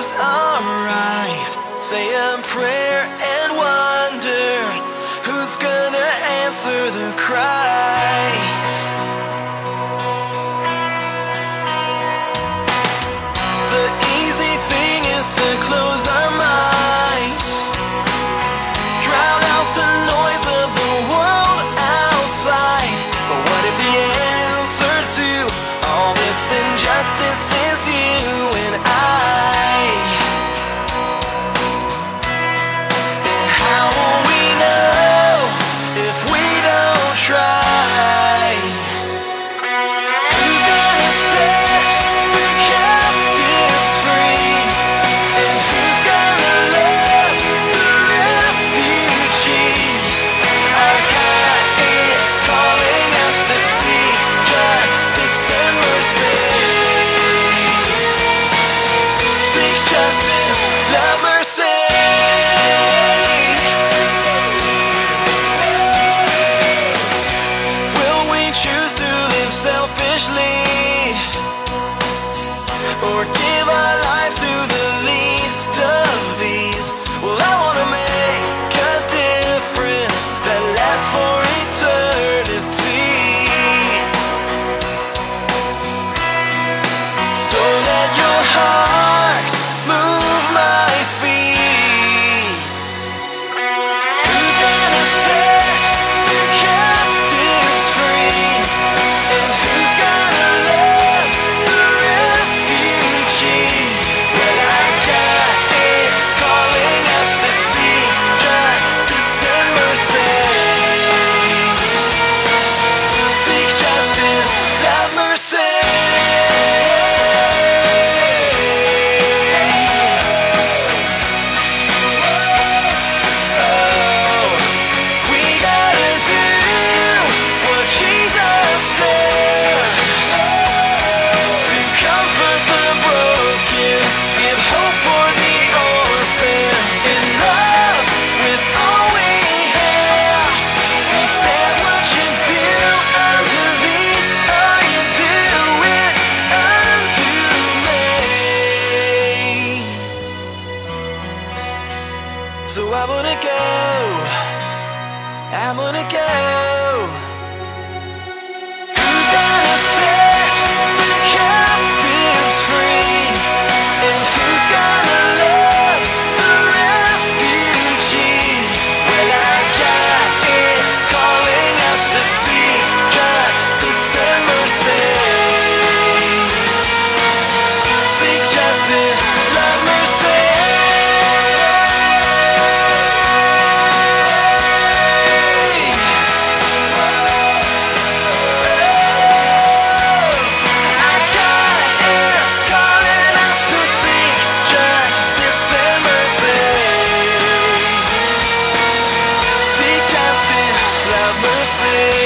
close our eyes, say a prayer and wonder who's gonna answer the cry. selfishly Or give our lives to the least of these. Well, I wanna make a difference That lasts for eternity. So I'm gonna go. I'm gonna go. say